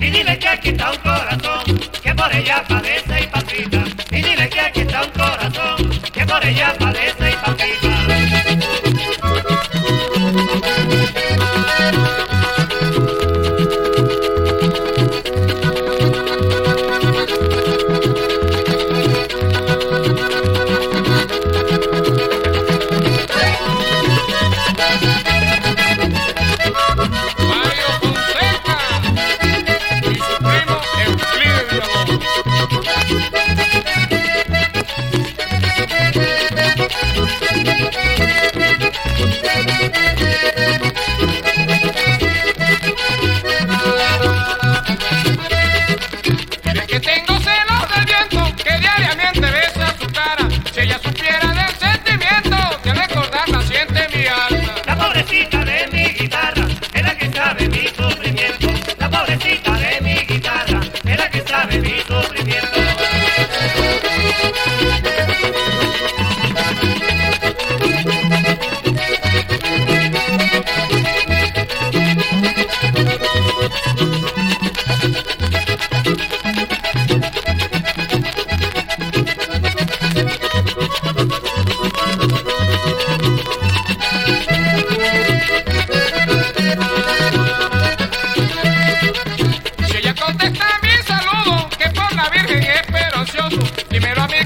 y dile que aquí está un corazón que por ella padece y palpita. Y dile que aquí está un corazón que por ella padece y palpita. tengo Espérame